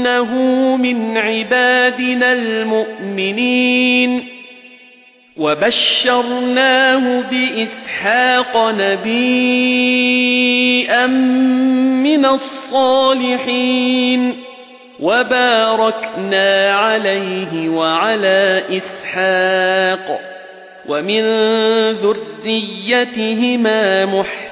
إِنَّهُ مِنْ عِبَادِنَا الْمُؤْمِنِينَ وَبَشَّرْنَاهُ بِإِسْحَاقَ نَبِيًّا مِنَ الصَّالِحِينَ وَبَارَكْنَا عَلَيْهِ وَعَلَى إِسْحَاقَ وَمِن ذُرِّيَّتِهِمَا مُحْسِنٌ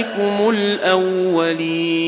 آبَائِكُمُ الْأَوَّلِينَ.